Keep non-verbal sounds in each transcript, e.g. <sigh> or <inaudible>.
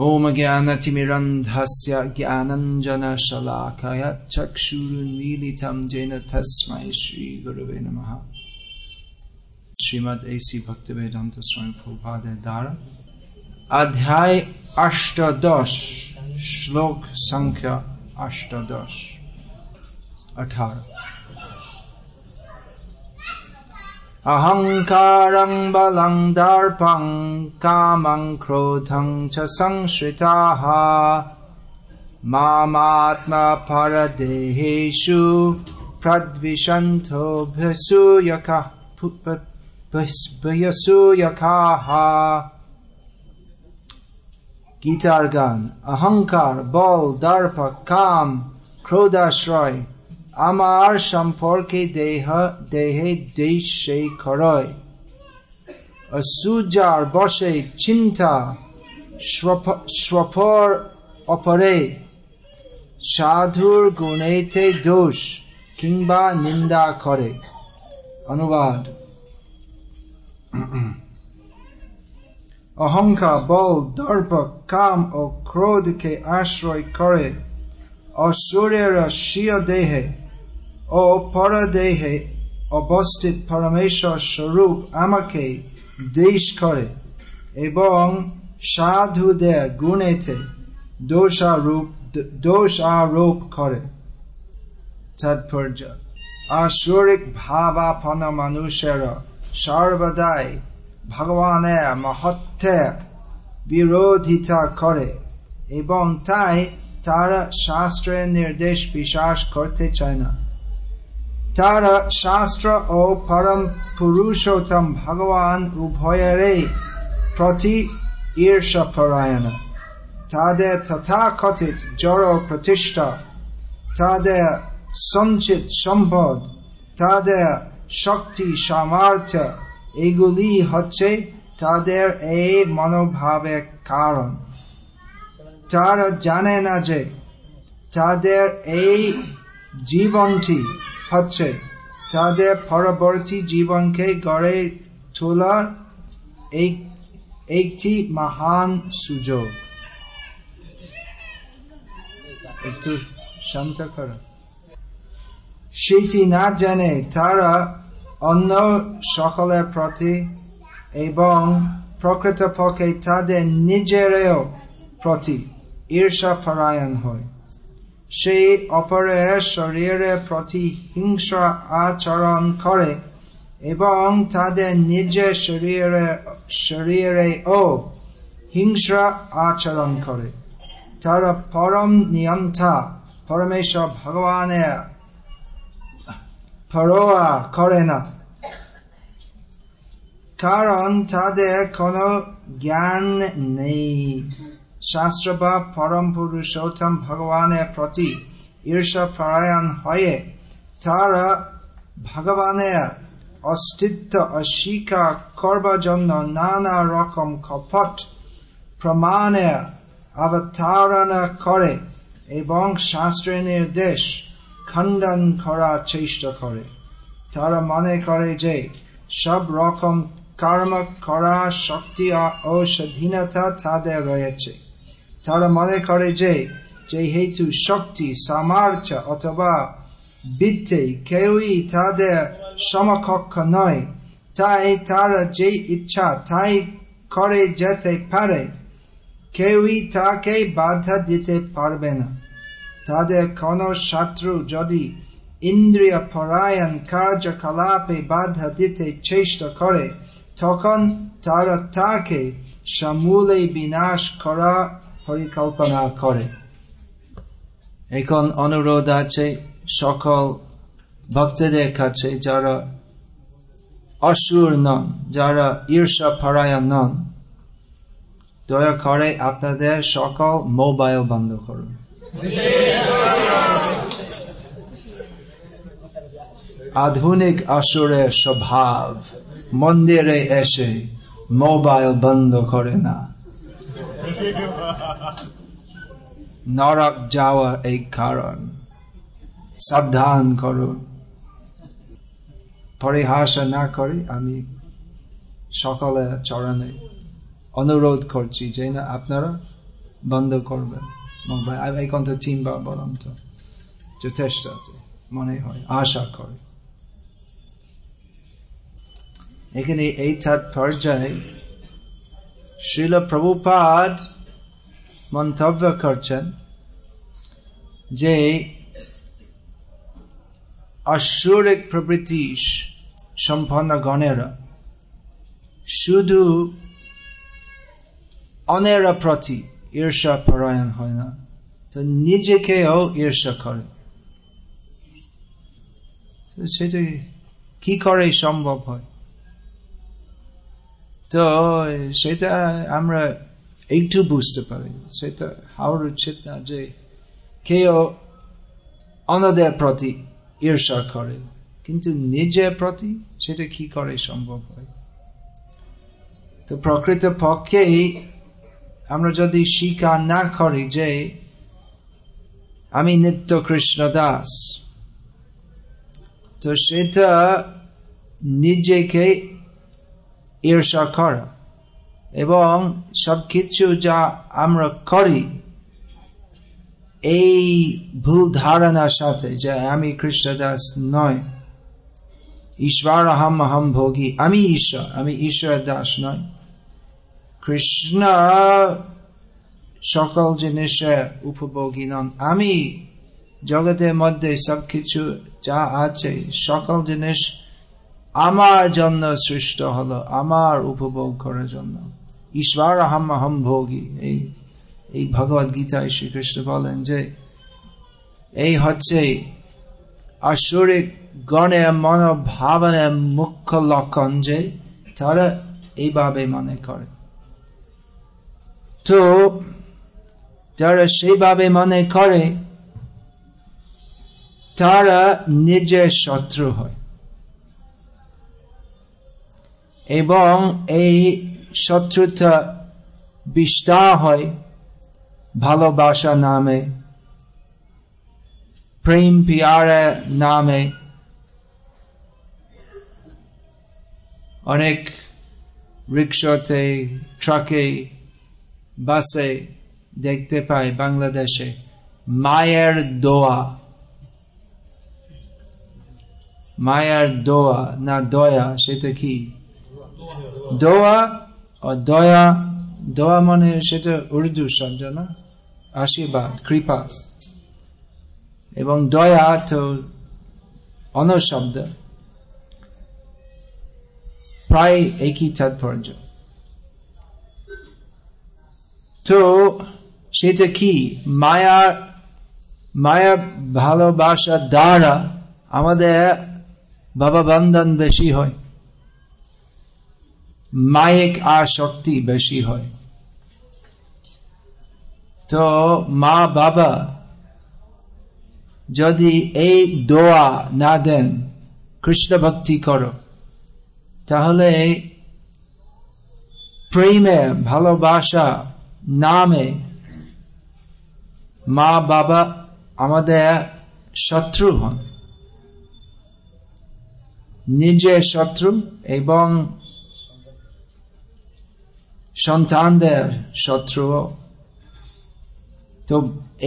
ॐ ज्ञानतिमिरन्धस्य ज्ञानञ्जनशलाकय चक्षुरुन्मीलितं जेन तस्मै श्रीगुरवे नमः। श्रीमद् ऐसी भक्तिवेदांत स्वामी अध्याय अष्टादश, श्लोक संख्या अष्टादश अठारह अहङ्कारं बलं दर्पं कामं क्रोधं च संश्रिताः मामात्मपरदेहेषु प्रद्विषन्थोऽभ्यसूयकः भयसूयकाः गीतार्गान अहंकार बल दर्प काम क्रोधाश्रय আমার সম্পর্কে দেহ দেহে দেশে খরয় অসুজার বসে চিন্তা স্বপর অপরে সাধুর গুণেতে দোষ কিংবা নিন্দা করে অনুবাদ অহংকার বল দর্প কাম ও ক্রোধকে আশ্রয় করে অসুরেরা স্বীয় দেহে ও পরদেহে অবস্থিত পরমেশ্বর স্বরূপ আমাকে দেশ করে এবং সাধুদের গুণেতে দোষারূপ দোষ আরোপ করে তাৎপর্য আসরিক ভাবাপন্ন মানুষেরা সর্বদাই ভগবানের মহত্বের বিরোধিতা করে এবং তাই তারা শাস্ত্রের নির্দেশ বিশ্বাস করতে চায় না তারা শাস্ত্র ও পরম পুরুষোত্তম ভগবান উভয়েরই প্রতি ঈর্ষা পরায়ণ তাদের তথাকথিত জড় প্রতিষ্ঠা তাদের সঞ্চিত সম্পদ তাদের শক্তি সামর্থ্য এগুলি হচ্ছে তাদের এই মনোভাবের কারণ তারা জানে না যে তাদের এই জীবনটি হচ্ছে। তাদের পরবর্তী জীবনকে গড়ে তোলার একটি মহান সুযোগ। একটু শান্ত করো। সেটি না জানে তারা অন্য সকলের প্রতি এবং প্রকৃতপক্ষে তাদের নিজেরও প্রতি ঈর্ষা পরায়ণ হয়। সেই অপরের শরীরের প্রতি হিংসা আচরণ করে এবং তাদের নিজের শরীরে শরীরে ও হিংসা আচরণ করে। তারা পরম নিয়ন্ত্রা পরমেশ্বর ভগবানের পরোয়া করে না। কারণ তাদের কোনো জ্ঞান নেই। শাস্ত্র বা পরম পুরুষোত্তম ভগবানের প্রতি ঈর্ষা পরায়ণ হয়ে তারা ভগবানের অস্তিত্ব অস্বীকার করবার জন্য নানা রকম কপট প্রমাণের অবতারণা করে এবং শাস্ত্রের নির্দেশ খণ্ডন করার চেষ্টা করে। তারা মনে করে যে সব রকম কর্ম করা শক্তি ও স্বাধীনতা তাদের রয়েছে। তারা মনে করে যে যেহেতু শক্তি সামর্থ্য অথবা বিদ্যে কেউই তাদের সমকক্ষ নয় তাই তারা যে ইচ্ছা তাই করে যেতে পারে কেউই তাকে বাধা দিতে পারবে না তাদের কোন শত্রু যদি ইন্দ্রিয় পরায়ণ কার্যকলাপে বাধা দিতে চেষ্টা করে তখন তারা তাকে সমূলে বিনাশ করা পরিকল্পনা করে। এখন অনুরোধ আছে সকল ভক্তদের কাছে যারা অসুর নন, যারা ঈর্ষা পরায়ণ নন, দয়া করে আপনাদের সকল মোবাইল বন্ধ করুন। আধুনিক আসুরের স্বভাব মন্দিরে এসে মোবাইল বন্ধ করে না। নরক যাওয়া এই কারণ সাবধান করুন পরিহাসা না করি আমি সকলে চরণে অনুরোধ করছি যে না আপনারা বন্ধ করবেন এই কন্ত তিনবার বললাম তো যথেষ্ট আছে মনে হয় আশা করে এখানে এই তাৎপর্যায়ে শিল প্রভুপাদ মন্তব্য করছেন যে অসুরিক প্রবৃত্তি সম্পন্ন গণেরা শুধু অনেরা প্রতি ঈর্ষা পরায়ণ হয় না তো নিজেকেও ঈর্ষা করে সেটা কি করে সম্ভব হয় তো সেটা আমরা একটু বুঝতে পারি। সেটা হওয়ার উচিত না যে কেউ অন্যদের প্রতি ঈর্ষা করে, কিন্তু নিজের প্রতি সেটা কি করে সম্ভব হয়? তো প্রকৃত পক্ষেই আমরা যদি স্বীকার না করি যে আমি নিত্য কৃষ্ণ দাস, তো সেটা নিজেকে ঈর্ষা করা। এবং সব কিছু যা আমরা করি, এই ভুল ধারণার সাথে, যে আমি কৃষ্ণদাস নয়, ঈশ্বর আহম আহম ভোগী, আমি ঈশ্বর আমি ঈশ্বর দাস নয় কৃষ্ণ সকল জিনিসের উপভোগী নন। আমি জগতের মধ্যে সবকিছু যা আছে, সকল জিনিস আমার জন্য সৃষ্ট হলো, আমার উপভোগ করার জন্য। ঈশ্বর আহম আহম ভোগী। এই এই ভগবত গীতায় শ্রীকৃষ্ণ বলেন যে, এই হচ্ছে আসরিক গণের মনোভাবনের মুখ্য লক্ষণ যে তারা এইভাবে মনে করে। তো, যারা সেইভাবে মনে করে, তারা নিজের শত্রু হয়। এবং এই শত্রুতা বিস্তার হয় ভালোবাসা নামে, প্রেম পিয়ারা নামে। অনেক রিক্সাতে, ট্রাকে, বাসে দেখতে পাই বাংলাদেশে মায়ের দোয়া। মায়ের দোয়া না দয়া, সেটা কি? দোয়া ও দয়া দোয়া মানে সেটা উর্দু শব্দ না আশীর্বাদ কৃপা এবং দয়া তো অন শব্দ প্রায় একই তাৎপর্য তো সেটা কি মায়ার মায়ার ভালোবাসা দ্বারা আমাদের বাবা বন্ধন বেশি হয় মায়িক শক্তি বেশি হয়। তো মা বাবা যদি এই দোয়া না দেন, কৃষ্ণ ভক্তি করো। তাহলে প্রেমে, ভালোবাসা নামে মা বাবা আমাদের শত্রু হন। নিজের শত্রু এবং সন্তানদের শত্রু। তো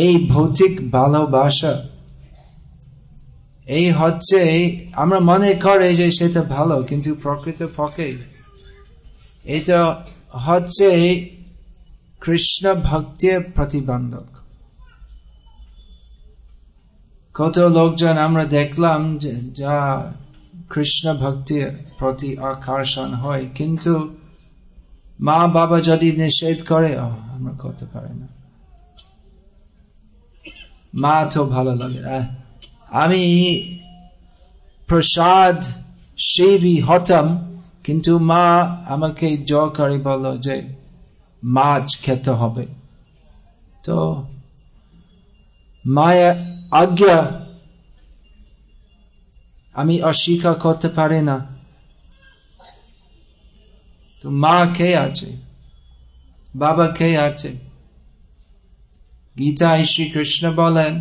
এই ভৌতিক ভালোবাসা, এই হচ্ছে আমরা মনে করে যে সেটা ভালো, কিন্তু প্রকৃত পক্ষে এটা হচ্ছে কৃষ্ণ ভক্তির প্রতিবন্ধক। কত লোকজন আমরা দেখলাম যে কৃষ্ণ ভক্তির প্রতি আকর্ষণ হয়, কিন্তু মা বাবা যদি নিষেধ করে আমরা করতে পারি না। মা তো ভালো লাগে আমি প্রসাদ সেবী হতাম, কিন্তু মা আমাকে জল করে বলো যে মাছ খেতে হবে। তো মায়ের আজ্ঞা আমি অস্বীকার করতে পারি না। তো মা কে আছে, বাবা কে আছে। গীতায় শ্রীকৃষ্ণ বলেন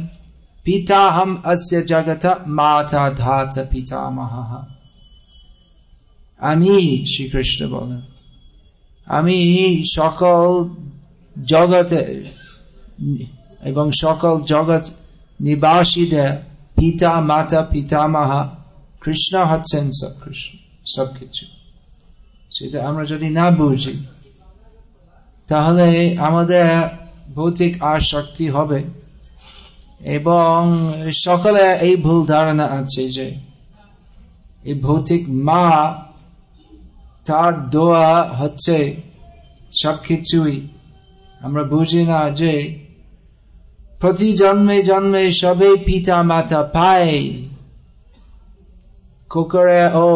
পিতা হম অস্য জগত মাতা ধাত পিতা মহা আমি শ্রীকৃষ্ণ বলেন, আমি সকল জগতে এবং সকল জগৎ নিবাসীদের পিতা, মাতা, পিতামাহা কৃষ্ণ হচ্ছেন সব কৃষ্ণ সবকিছু সেটা আমরা যদি না বুঝি, তাহলে আমাদের ভৌতিক আসক্তি হবে। এবং সকলে এই ভুল ধারণা আছে যে, এই ভৌতিক মা তার দোয়া হচ্ছে সবকিছুই। আমরা বুঝি না যে, প্রতি জন্মে জন্মে সবে পিতা মাতা পায়। কুকুরে ও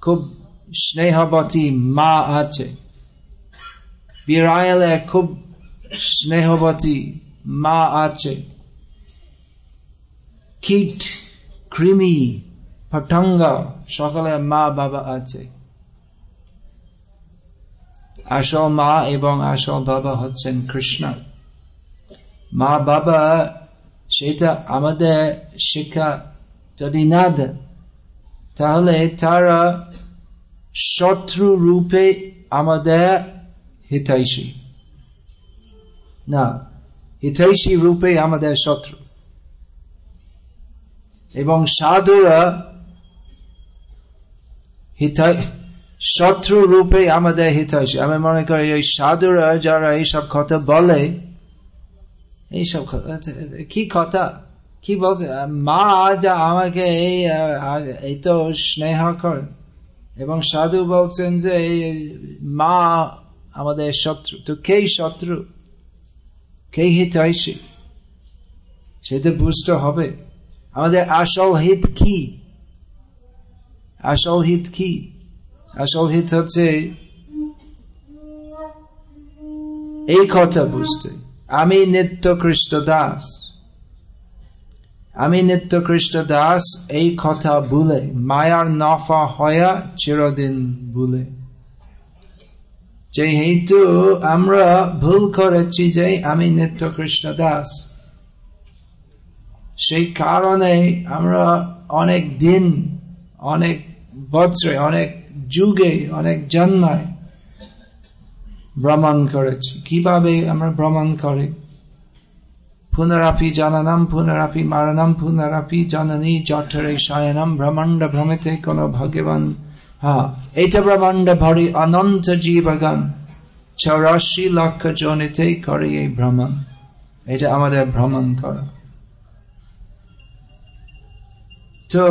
খুব স্নেহবতী মা আছে বিড়াইলে খুব স্নেহবতী মা আছে কীট কৃমি পতঙ্গ সকলে মা বাবা আছে আসল মা এবং আসল বাবা হচ্ছেন কৃষ্ণ মা বাবা সেটা আমাদের শিক্ষা যদি না দেয় তাহলে তারা শত্রু রূপে আমাদের হিতাইষী। না, হিতাইষী রূপে আমাদের শত্রু। এবং সাধুরা হিতাই শত্রু রূপে আমাদের হিতাইষী। আমি মনে করি এই সাধুরা যারা এইসব কথা বলে, এইসব কথা, কি কথা? কি বলছে? মা যা আমাকে এই তো স্নেহ করে। এবং সাধু বলছেন যে মা আমাদের শত্রু, তো কে শত্রু? কে হিতাইষী সেটা বুঝতে হবে। আমাদের আসল হিত কি? আসল হিত কি? আসল হিত হচ্ছে এই কথা বুঝতে। আমি নিত্য কৃষ্ণ দাস। আমি নিত্য কৃষ্ণ দাস, এই কথা ভুলে, মায়ার নফা হয়া চিরদিন ভুলে। যেহেতু আমরা ভুল করেছি যে আমি নিত্য কৃষ্ণ দাস, সেই কারণে আমরা অনেক দিন, অনেক বছরে, অনেক যুগে, অনেক জন্মায় ভ্রমণ করেছি। কীভাবে আমরা ভ্রমণ করি? পুনরাপি জানানাম পুনরাপি মারানাম পুনরাপি জননী জঠরে শয়নম ব্রহ্মাণ্ড ভ্রমিতে কোন ভগবান হ্যাঁ এটা ব্রহ্মাণ্ড ভরি অনন্ত জীবগান চৌরাশি লক্ষ জনিতে করে এই ভ্রমণ এটা আমাদের ভ্রমণ করা তো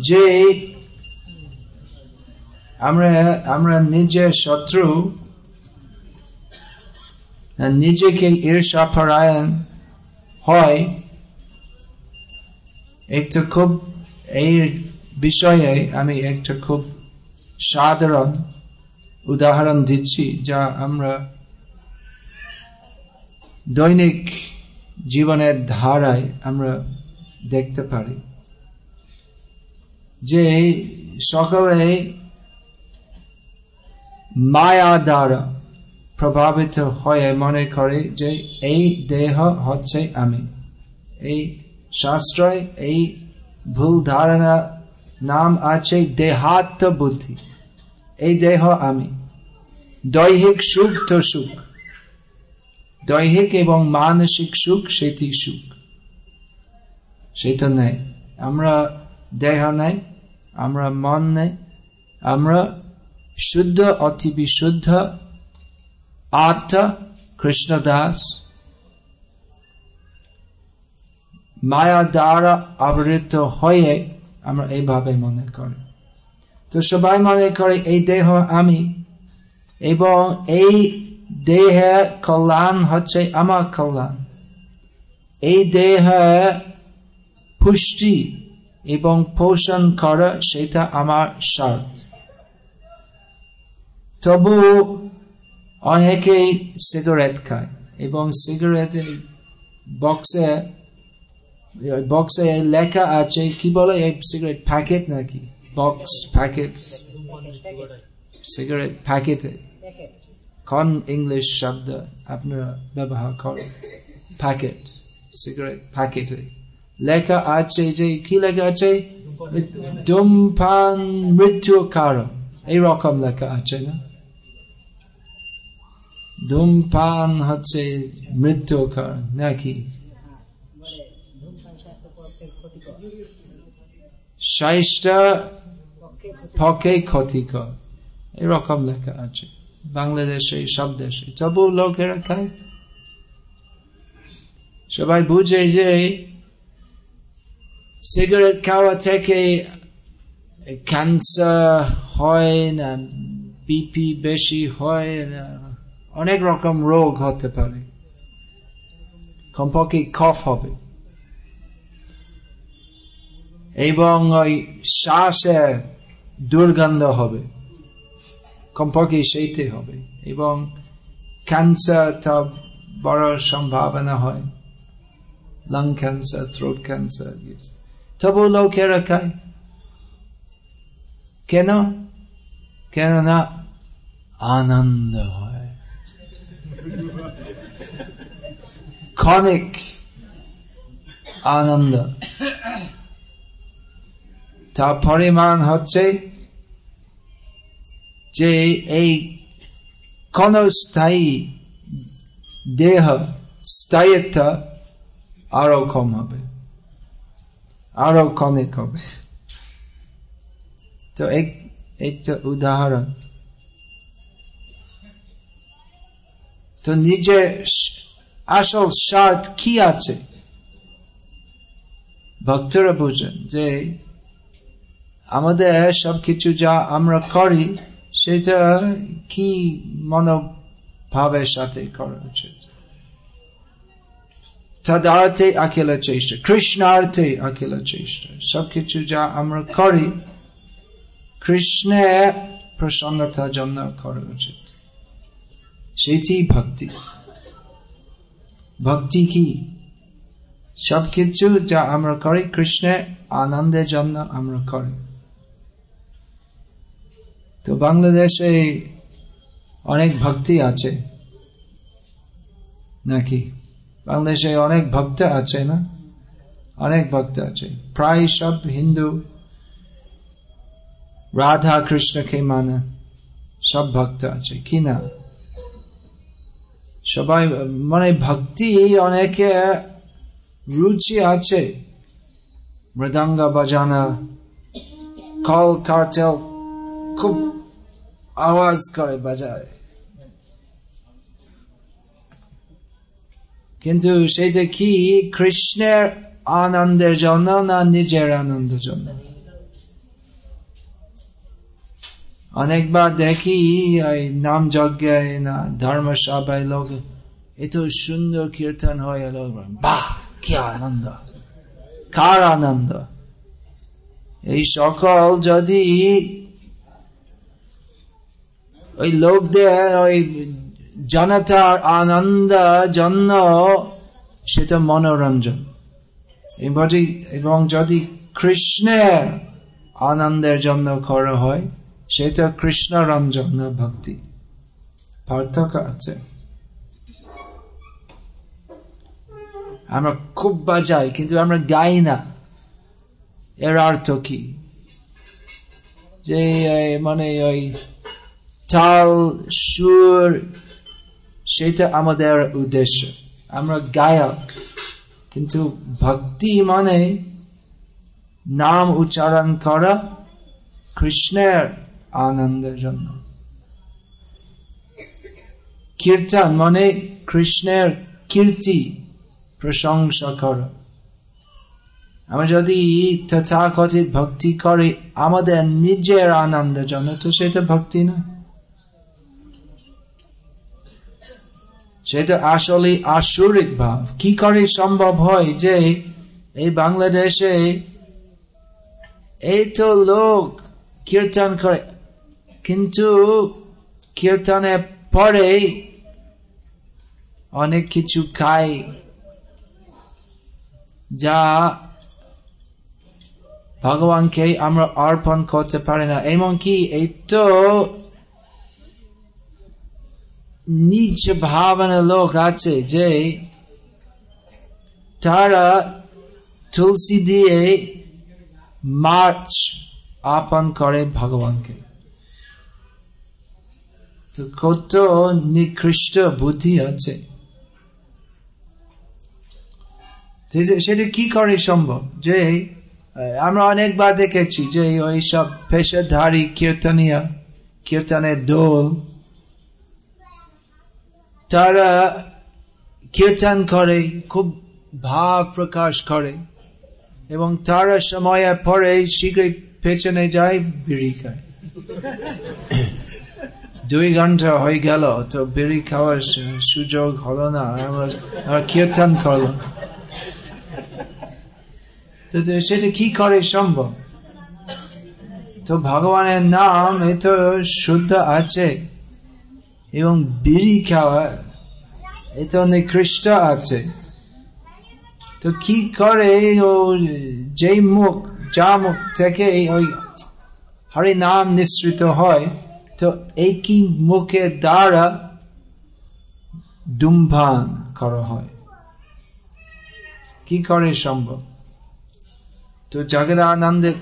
যে আমরা আমরা নিজের শত্রু নিজেকে ঈর্ষা পরায়ণ হয় একটা খুব এই বিষয়ে আমি একটা খুব সাধারণ উদাহরণ দিচ্ছি যা আমরা দৈনিক জীবনের ধারায় আমরা দেখতে পারি যে সকালে মায়া দ্বারা প্রভাবিত হয়ে মনে করে যে এই দেহ হচ্ছে আমি। এই শাস্ত্রয় এই ভুল ধারণা নাম আছে দেহাত্ম বুদ্ধি। এই দেহ আমি। দৈহিক সুখ তো সুখ। দৈহিক এবং মানসিক সুখ, সেটি সুখ। সেটা নেই। আমরা দেহ নেই, আমরা মন নেই, আমরা শুদ্ধ অতি বিশুদ্ধ আত্মা কৃষ্ণদাস মায়া দ্বারা আবৃত হয়ে আমরা এইভাবে মনে করি তো সবাই মনে করে এই দেহ আমি এবং এই দেহে কল্যাণ হচ্ছে আমার কল্যাণ এই দেহ পুষ্টি এবং পোষণ করা সেটা আমার স্বার্থ তবু অনেকেই সিগারেট খায় এবং সিগারেটের বক্সে বক্সে লেখা আছে, কি বলে এই সিগারেট প্যাকেট নাকি? বক্স প্যাকেট সিগারেট প্যাকেটে কন ইংলিশ শব্দ আপনারা ব্যবহার করেন? প্যাকেট সিগারেট প্যাকেটে লেখা আছে যে, কি লেখা আছে? ধূমপান মৃত্যুর কারণ। এইরকম লেখা আছে না? ধূমপান হচ্ছে মৃত্যুকর নাকি? পক্ষে ক্ষতিকর। এরকম লেখা আছে। বাংলাদেশে সব দেশে। তবু লোকেরা খায়। সবাই বুঝে যে সিগারেট খাওয়া থেকে ক্যান্সার হয় না, বিপি বেশি হয় না। অনেক রকম রোগ হতে পারে। কমপক্ষে কফ হবে। এবং ওই শ্বাসে দুর্গন্ধ হবে। কমপক্ষে সেইতে হবে। এবং ক্যান্সার তা বড় সম্ভাবনা হয়। লং ক্যান্সার থ্রোট ক্যান্সার তবু লোকেরা খায় কেন কেন? না আনন্দ হয়। ক্ষণিক আনন্দ। তার পরিমাণ হচ্ছে যে এই কোন স্থায়ী দেহ স্থায়িত্ব আরও কম হবে, আরও ক্ষণিক হবে। তো একটা উদাহরণ। তো নিজের আসল স্বার্থ কি আছে ভক্তরা বুঝেন যে আমাদের সবকিছু যা আমরা করি সেটা কি মনোভাবের সাথে করা উচিত চেষ্টা কৃষ্ণার্থে চেষ্টা সবকিছু যা আমরা করি কৃষ্ণের প্রসন্নতার জন্য করা উচিত সেটি ভক্তি ভক্তি কি? সবকিছু যা আমরা করি কৃষ্ণের আনন্দের জন্য আমরা করি। তো বাংলাদেশে অনেক ভক্তি আছে। নাকি? বাংলাদেশে অনেক ভক্ত আছে না? অনেক ভক্ত আছে। প্রায় সব হিন্দু, রাধা কৃষ্ণকে মানে সব ভক্ত আছে। কি না সবাই মানে ভক্তি অনেকে রুচি আছে। মৃদঙ্গ বাজানা, কল কার্টেল, খুব আওয়াজ করে বাজায়। কিন্তু সেটা কি কৃষ্ণের আনন্দের জন্য না নিজের আনন্দের জন্য? অনেকবার দেখি ওই নাম যজ্ঞে, না ধর্মসভায় লোক, এত সুন্দর কীর্তন হয় বাহ, কি আনন্দ, কার আনন্দ? এই সকল যদি ওই লোকদের, ওই জনতার আনন্দ জন্য, সেটা মনোরঞ্জন। এবং যদি কৃষ্ণের আনন্দের জন্য করা হয় সেটা কৃষ্ণ রঞ্জন না ভক্তি। পার্থক্য আছে। আমরা খুব বাজাই, কিন্তু আমরা গাই না। এর অর্থ কি? যে মানে ওই তাল সুর, সেটা আমাদের উদ্দেশ্য। আমরা গায়ক, কিন্তু ভক্তি মানে নাম উচ্চারণ করা কৃষ্ণের আনন্দের জন্য। কীর্তন মানে কৃষ্ণের কীর্তি প্রশংসা করা। আমরা যদি তথাকথিত ভক্তি করি, আমাদের নিজের আনন্দের জন্য তো সেটা ভক্তি না সেটা আসলে আসরিক ভাব। কি করে সম্ভব হয় যে এই বাংলাদেশে এই তো লোক কীর্তন করে? কিন্তু কীর্তনের পরে অনেক কিছু খাই যা ভগবানকে আমরা অর্পণ করতে পারি না। এমনকি এই তো নিজ ভাবনা লোক আছে যে তারা তুলসী দিয়ে মার্চ আপন করে ভগবানকে। তো কত নিকৃষ্ট বুদ্ধি আছে। সেটা কি করে সম্ভব? যে আমরা অনেকবার দেখেছি যে ওই সব পেশাধারী কীর্তনিয়া, কীর্তনের দোল, তারা কীর্তন করে, খুব ভাব প্রকাশ করে এবং তারা সময়ের পরে শীঘ্রই পেছনে যায়, বিড়ি খায়। দুই ঘণ্টা হয়ে গেল, তো বিড়ি খাওয়ার সুযোগ হলো না, আমরা কীর্তন করল। তো সেটা কি করে সম্ভব? তো ভগবানের নাম এ তো শুদ্ধ আছে, এবং বিড়ি খাওয়া এ তো নিকৃষ্ট আছে। তো কি করে ও যে মুখ, যা মুখ থেকে ওই হরি নাম নিঃসৃত হয় তো একই মুখে দ্বারা দুম্ভান করা হয়। কি করে সম্ভব? তো জগদানন্দ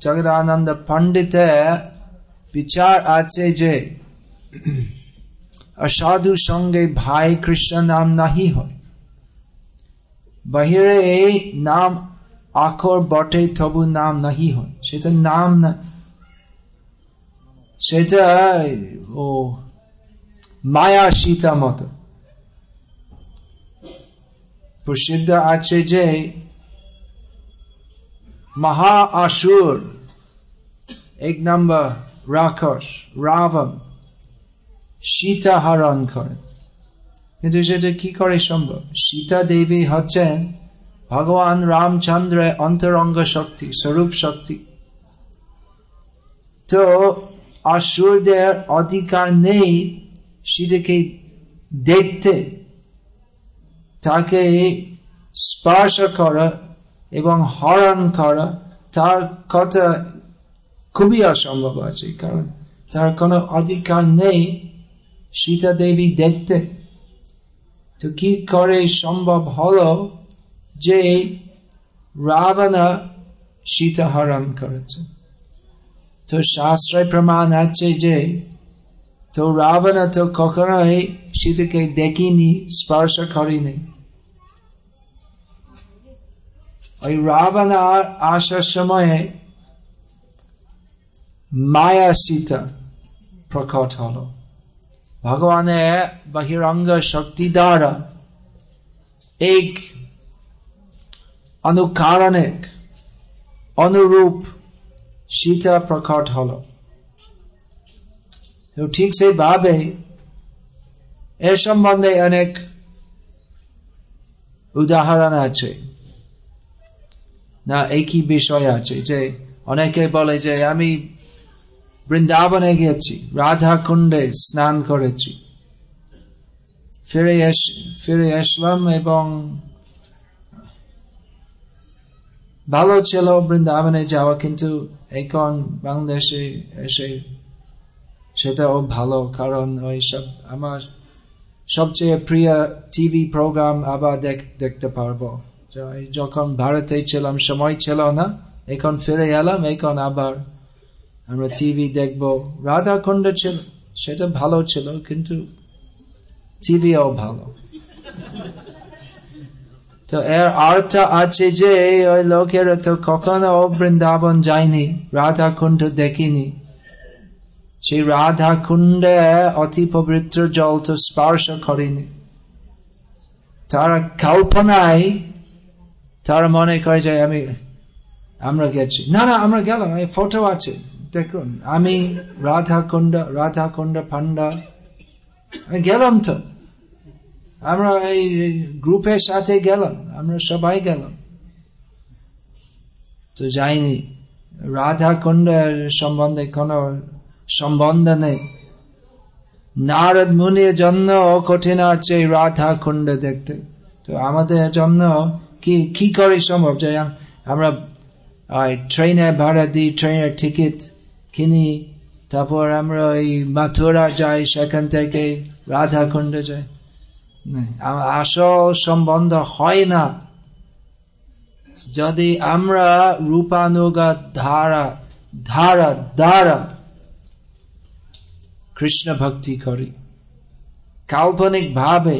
জগদানন্দ পণ্ডিতে বিচার আছে যে, <clears throat> অসাধু সঙ্গে ভাই কৃষ্ণ নাম নাহি হয়। বাহিরে নাম আখর বটে তবু নাম নাহি হয়। সেটা নাম না সেটা ও মায়া সীতা মতো। প্রসিদ্ধ আছে যে মহা আসুর, এক নম্বর রাক্ষস, রাবণ, সীতা হরণ করে। কিন্তু সেটা কি করে সম্ভব? সীতা দেবী হচ্ছেন ভগবান রামচন্দ্রের অন্তরঙ্গ শক্তি, স্বরূপ শক্তি। তো আসুরদের অধিকার নেই সীতাকে দেখতে তাকে স্পর্শ করা এবং হরণ করা তার কথা খুবই অসম্ভব আছে, কারণ তার কোনো অধিকার নেই সীতা দেবী দেখতে। তো কি করে সম্ভব হলো যে রাবণা সীতা হরণ করেছে? তো শাস্ত্রে প্রমাণ আছে যে, তো রাবণ তো কখনোই সীতাকে দেখিনি, স্পর্শ করেনি। ওই রাবণ আর আসার সময়ে মায়া সীতা প্রকট হল। ভগবানের বহিরঙ্গ শক্তি দ্বারা এক অনুকারণিক অনুরূপ সীতা প্রকট হল। ঠিক সেইভাবে এর সম্বন্ধে অনেক উদাহরণ আছে। না, একই বিষয় আছে যে অনেকে বলে যে আমি বৃন্দাবনে গিয়েছি রাধা কুণ্ডে স্নান করেছি। ফিরে ফিরে আসলাম এবং ভালো ছিল বৃন্দাবনে যাওয়া কিন্তু এখন বাংলাদেশে এসে সেটাও ভালো কারণ ওই সব আমার সবচেয়ে প্রিয় টিভি প্রোগ্রাম আবার দেখ দেখতে পারব যখন ভারতে ছিলাম সময় ছিল না এখন ফিরে এলাম এখন আবার আমরা টিভি দেখব রাধা খন্ড ছিল সেটা ভালো ছিল কিন্তু টিভিও ভালো তো এর অর্থ আছে যে, ওই লোকেরা তো কখনো বৃন্দাবন যায়নি রাধা কুণ্ড দেখিনি। সেই রাধা কুণ্ডে অতি পবিত্র জল তো স্পর্শ করেনি। তারা কল্পনায়, তারা মনে করে যে আমি, আমরা গেছি। না না, আমরা গেলাম, এই ফটো আছে, দেখুন, আমি রাধা কুণ্ড রাধা কুণ্ড পান্ডা গেলাম তো। আমরা এই গ্রুপের সাথে গেলাম, আমরা সবাই গেলাম। তো যাইনি। রাধা কুণ্ডের সম্বন্ধে কোন সম্বন্ধ নেই। নারদ মুনির জন্য কঠিন আছে রাধা কুণ্ড দেখতে। তো আমাদের জন্য কি কি করে সম্ভব? যে আমরা ট্রেনে ভাড়া দিই ট্রেনের টিকিট কিনি, তারপর আমরা ওই মাথুরা যাই, সেখান থেকে রাধা কুণ্ডে যাই। আসল সম্বন্ধ হয় না। যদি আমরা রূপানুগত ধারা ধারা, দ্বারা কৃষ্ণ ভক্তি করি কাল্পনিক ভাবে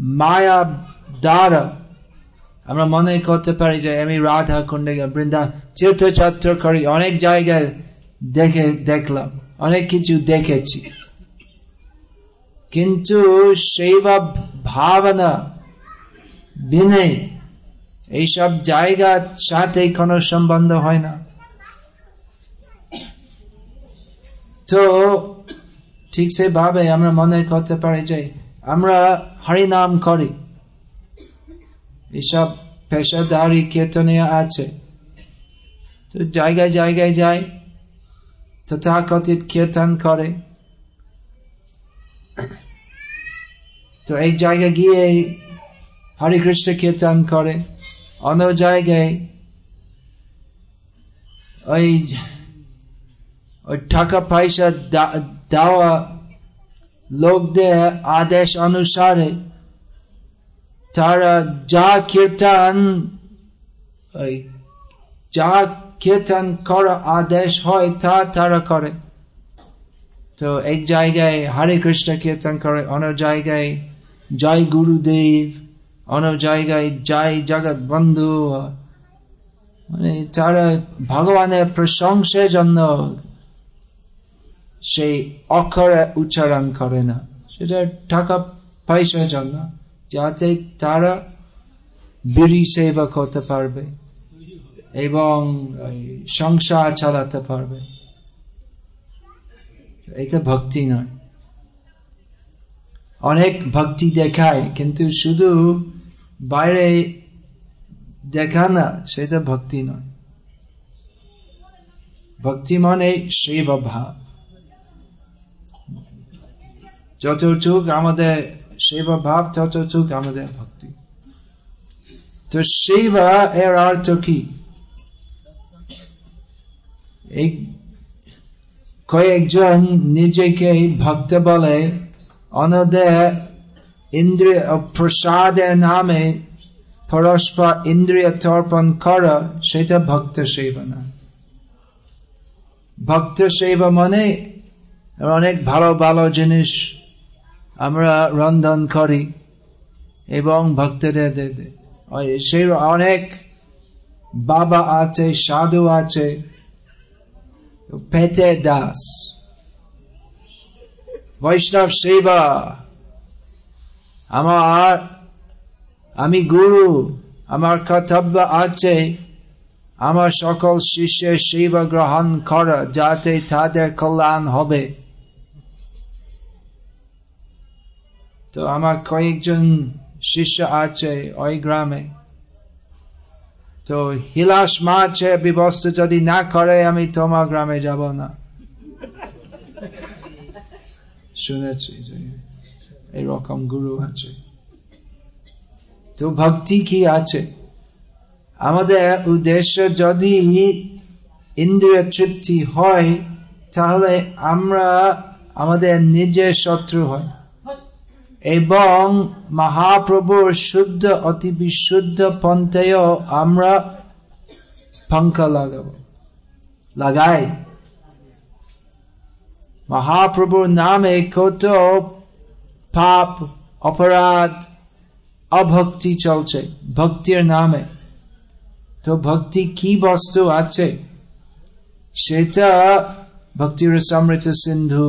মায়া দ্বারা, আমরা মনে করতে পারি যে আমি রাধা কুণ্ডে বৃন্দা তীর্থযাত্রা করি, অনেক জায়গায় দেখে, দেখলাম, অনেক কিছু দেখেছি। কিন্তু সেই ভাবনা বিনে এইসব জায়গার সাথে কোনো সম্বন্ধ হয় না। তো ঠিক সেভাবে আমরা মনে করতে পারি যে আমরা হরিনাম করি। এসব পেশাদারি কীর্তনীয় আছে। তো জায়গায় জায়গায় যায়, তথাকথিত কীর্তন করে। তো এই জায়গায় গিয়ে হরে কৃষ্ণ কীর্তন করে। অন্য জায়গায় ওই ওই টাকা পয়সা দেওয়া লোকদের আদেশ অনুসারে তারা যা কীর্তন যা কীর্তন করা আদেশ হয় তা তারা করে। তো এক জায়গায় হরে কৃষ্ণ কীর্তন করে, অন্য জায়গায় জয় গুরুদেব অন্য জায়গায় জয় জগৎ বন্ধু। মানে তারা ভগবানের প্রশংসার জন্য সেই অক্ষরে উচ্চারণ করে না। সেটা টাকা পয়সার জন্য, যাতে তারা বিড়ি সেবা করতে পারবে এবং সংসার চালাতে পারবে। এটা ভক্তি নয়। অনেক ভক্তি দেখায়, কিন্তু শুধু বাইরে দেখা না, সেটা ভক্তি নয়। ভক্তি মানে সেবা ভাব যতটুক আমাদের সেবা ভাব ততটুক আমাদের ভক্তি। তো সেবা এর অর্থ কি? কয়েকজন নিজেকে ভক্ত বলে অনদের ইন্দ্রিয় প্রসাদের নামে পরস্পর ইন্দ্রিয় তর্পণ করা সেটা ভক্ত সেবা না ভক্ত সেবা মানে অনেক ভালো ভালো জিনিস আমরা রন্ধন করি এবং ভক্তদের সেই অনেক বাবা আছে সাধু আছে পেটে দাস বৈষ্ণব সেবা আমার, আমি গুরু, আমার কর্তব্য আছে, আমার সকল শিষ্যের সেবা গ্রহণ করা, যাতে তাদের কল্যাণ হবে। তো আমার কয়েকজন শিষ্য আছে ওই গ্রামে। তো হিলাস মাছে বিবস্ত যদি না করে, আমি তোমার গ্রামে যাব না। শুনেছি যে এরকম গুরু আছে। তো ভক্তি কি আছে? আমাদের উদ্দেশ্য যদি ইন্দ্রিয় তৃপ্তি হয়, তাহলে আমরা আমাদের নিজের শত্রু হয়। এবং মহাপ্রভুর শুদ্ধ, অতি বিশুদ্ধ পন্থেও আমরা পঙ্খা লাগাব। লাগাই। মহাপ্রভুর নামে কত পাপ অপরাধ অভক্তি চলছে ভক্তির নামে তো ভক্তি কি বস্তু আছে সেটা ভক্তির সমৃদ্ধ সিন্ধু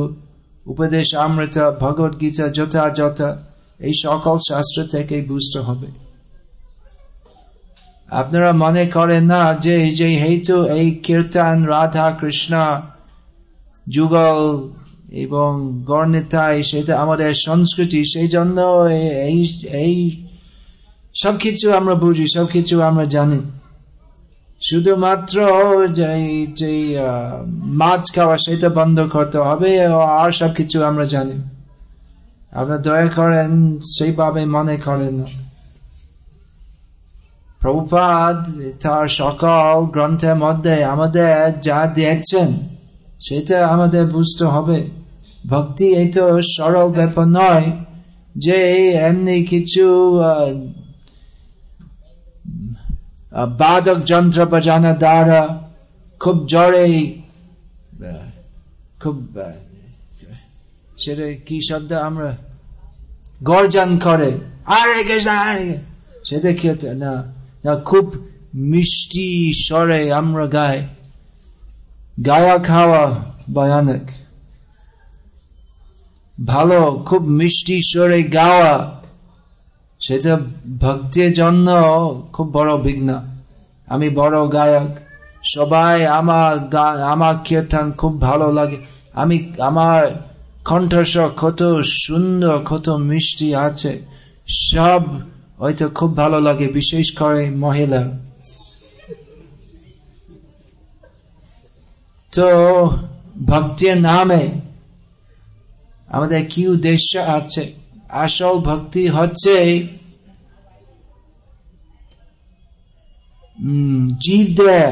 উপদেশ অমৃত ভগবত গীতা যথাযথ এই সকল শাস্ত্র থেকে বুঝতে হবে। আপনারা মনে করেন না যে যে হেতু এই কীর্তন রাধা কৃষ্ণ যুগল এবং গর্ণিতায় সেটা আমাদের সংস্কৃতি, সেই জন্য এই এই সবকিছু আমরা বুঝি সবকিছু আমরা জানি। শুধুমাত্র যে মাছ খাওয়া সেটা বন্ধ করতে হবে, আর সব কিছু আমরা জানি। আপনার দয়া করেন, সেইভাবে মনে করেন প্রভুপাদ তার সকল গ্রন্থের মধ্যে আমাদের যা দিয়েছেন সেটা আমাদের বুঝতে হবে। ভক্তি এই তো সরল ব্যাপার নয় যে এমনি কিছু বাদক যন্ত্র বাজানা দ্বারা খুব জোরে খুব সেটা কি শব্দ আমরা? গর্জন করে, আরে সেটা খেতে না খুব মিষ্টি স্বরে আমরা গায়া খাওয়া ভয়ানক ভালো খুব মিষ্টি স্বরে গাওয়া সেটা ভক্তির জন্য খুব বড় বিঘ্ন আমি বড় গায়ক সবাই আমার আমার কীর্তন খুব ভালো লাগে আমি আমার কণ্ঠস্বর কত সুন্দর কত মিষ্টি আছে সব হয়তো খুব ভালো লাগে বিশেষ করে মহিলা তো ভক্তির নামে আমাদের কি উদ্দেশ্য আছে। আসল ভক্তি হচ্ছে জীবদের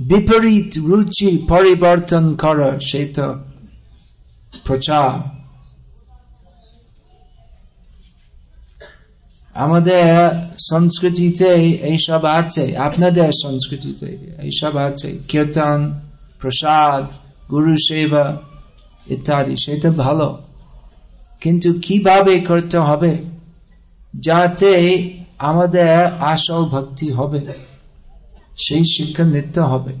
বিপরীত রুচি পরিবর্তন করা তো প্রচার। আমাদের সংস্কৃতিতে এইসব আছে, আপনাদের সংস্কৃতিতে এইসব আছে। কীর্তন, প্রসাদ, গুরু সেবা ইত্যাদি সেটা ভালো। কিন্তু কীভাবে করতে হবে? যাতে আমাদের আসল ভক্তি হবে, সেই শিক্ষা নিতে হবে।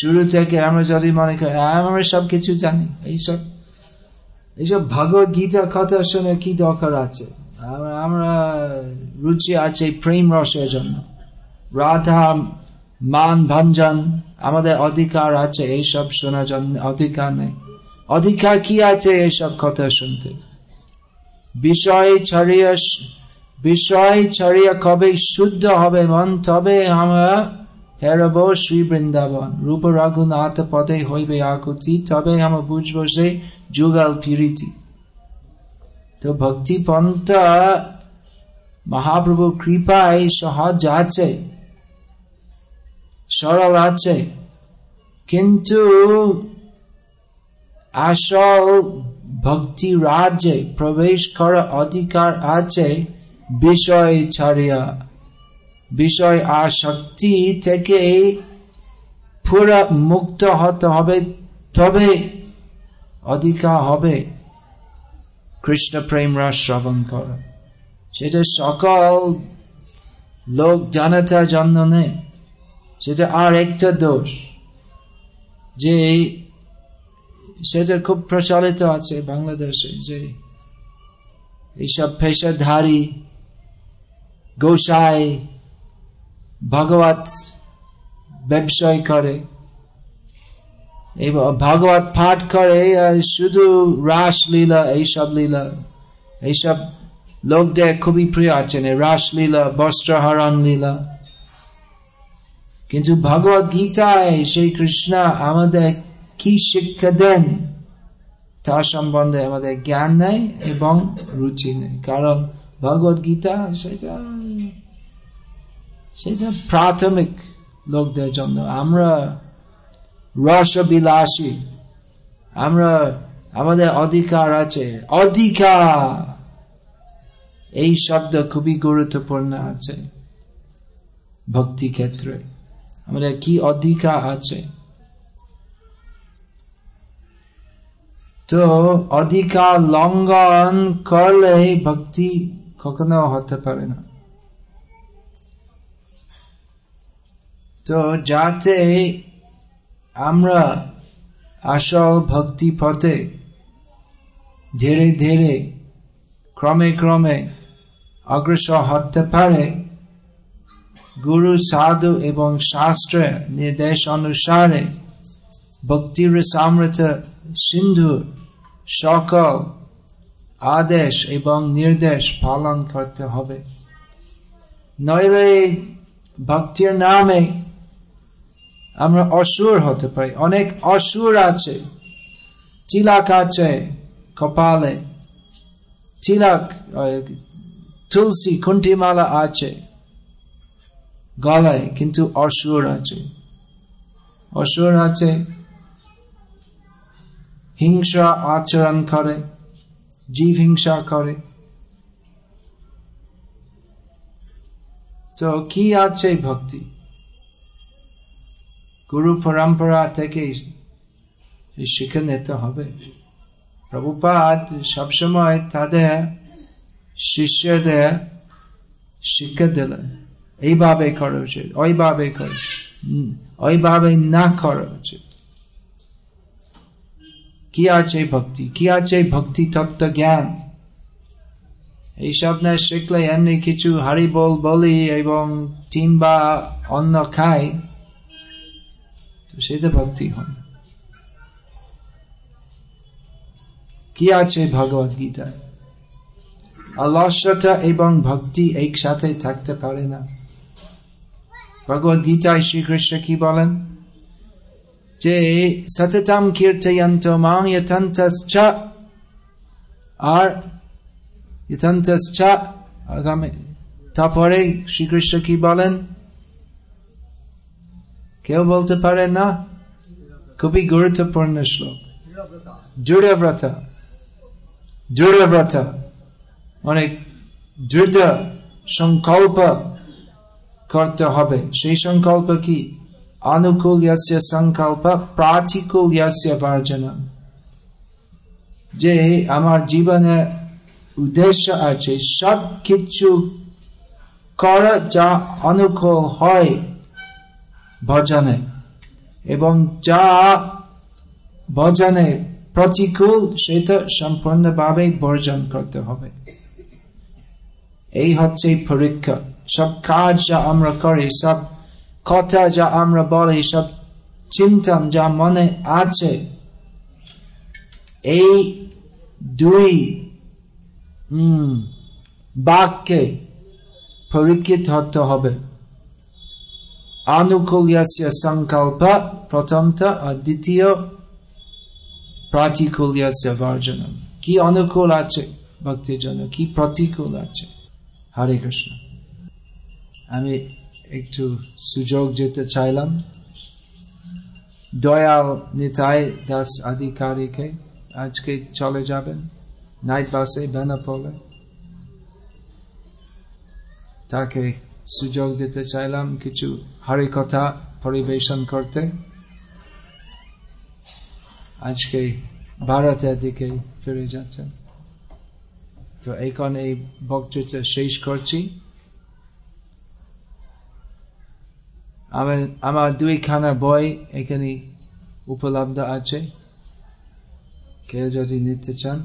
শুরু থেকে আমরা যদি মনে করি, আমরা সব কিছু জানি, এইসব এইসব ভগবত গীতা কথা শুনে কি দরকার আছে? আমরা রুচি আছে প্রেম রসের জন্য। রাধা, মান, ভঞ্জন আমাদের অধিকার আছে এইসব শোনার জন্য, অধিকার নেই। অধিকার কি আছে এইসব কথা শুনতে? বিষয় ছড়িয়ে বিষয় ছড়িয়ে কবে শুদ্ধ হবে মন, তবে আমরা হেরব শ্রী বৃন্দাবন রূপ রঘুনাথ পদে হইবে আকুতি তবে আমরা বুঝব সে যুগাল ফিরিতি তো ভক্তি পন্থ মহাপ্রভু কৃপায় সহজ আছে সরল আছে কিন্তু আসল ভক্তি রাজ্যে প্রবেশ করার অধিকার আছে বিষয় ছাড়িয়া বিষয় আসক্তি থেকে পুরা মুক্ত হতে হবে, তবে অধিকার হবে। কৃষ্ণ প্রেম রাস শ্রবণ করা। সেটা সকল লোক জানাতার জন্য নেই। সেটা আর একটা দোষ, যে সেটা খুব প্রচলিত আছে বাংলাদেশে, যে এইসব পেশাধারী গোসাই ভগবত ব্যবসায় করে ভাগবত পাঠ করে শুধু রাস লীলা, এইসব লীলা, এইসব লোকদের খুবই প্রিয় আছেন রাস লীলা, বস্ত্রহরণ লীলা। কিন্তু ভগবত গীতায় সেই কৃষ্ণ আমাদের কি শিক্ষা দেন তার সম্বন্ধে আমাদের জ্ঞান নেই এবং রুচি নেই, কারণ ভগবত গীতা সেটা সেটা প্রাথমিক লোকদের জন্য। আমরা রসবিলাসী। আমরা, আমাদের অধিকার আছে। অধিকার! এই শব্দ খুবই গুরুত্বপূর্ণ আছে ভক্তি ক্ষেত্রে আমাদের কি অধিকার আছে? তো অধিকার লঙ্ঘন করলে ভক্তি কখনো হতে পারে না। তো যাতে আমরা আসল ভক্তি পথে ধীরে ধীরে ক্রমে ক্রমে অগ্রসর হতে পারে, গুরু সাধু এবং শাস্ত্রের নির্দেশ অনুসারে ভক্তির সামৃত সিন্ধু, সকল আদেশ এবং নির্দেশ পালন করতে হবে। নইলে ভক্তির নামে আমরা অসুর হতে পারি। অনেক অসুর আছে। চিলাক আছে, কপালে। তিলাক তুলসী কুণ্ঠিমালা আছে, গলায় কিন্তু অসুর আছে। অসুর আছে, হিংসা আচরণ করে, জীব হিংসা করে। তো কি আছে ভক্তি? গুরু পরম্পরা থেকে শিক্ষা নিতে হবে। প্রভুপাত সবসময় তাদের শিষ্যদের শিক্ষা দিলেন। এইভাবে করা উচিত, ওইভাবে করা ওইভাবে না করা উচিত। কি আছে ভক্তি? কি আছে ভক্তি তত্ত্ব জ্ঞান? এইসব না শিখলে এমনি কিছু হারি বল বলি এবং তিন বা অন্ন খাই তো সেটা ভক্তি হয় কি আছে ভগবত গীতায়? অলস্যতা এবং ভক্তি একসাথে থাকতে পারে না। ভগবত গীতায় শ্রীকৃষ্ণ কি বলেন? যে, সততম কীর্তয়ন্ত মাং আর যতন্তশ্চ আগামী তারপরে শ্রীকৃষ্ণ কি বলেন? কেউ বলতে পারে না? খুবই গুরুত্বপূর্ণ শ্লোক। দৃঢ়ব্রত দৃঢ়ব্রত অনেক দৃঢ় সংকল্প করতে হবে। সেই সংকল্প কি? অনুকূল সংকল্প প্রার্থিকুল বর্জন যে আমার জীবনে উদ্দেশ্য আছে সব কিছু করা যা অনুকূল হয় ভজনে। এবং যা ভজনে প্রতিকূল, সেটা সম্পূর্ণভাবে বর্জন করতে হবে। এই হচ্ছে পরীক্ষা। সব কাজ যা আমরা করি, সব কথা যা আমরা বলি, সব চিন্তন যা মনে আছে, এই দুই বাক্যে পরীক্ষিত হতে হবে। অনুকূল সংকল্প প্রথমটা আর দ্বিতীয় প্রাতিকূল বর্জন কি অনুকূল আছে ভক্তির জন্য কি প্রতিকূল আছে হরে কৃষ্ণ আমি একটু সুযোগ যেতে চাইলাম। দয়াল নিতাই দাস আধিকারিকে আজকে চলে যাবেন। নাইট বাসে, বেনাপোলে। তাকে সুযোগ দিতে চাইলাম, কিছু হরি কথা পরিবেশন করতে। আজকে ভারতের দিকে ফিরে যাচ্ছেন তো এখন এই বক্তৃতা শেষ করছি। আমার দুইখানা বই এখানে উপলব্ধ আছে। কেউ যদি নিতে চান।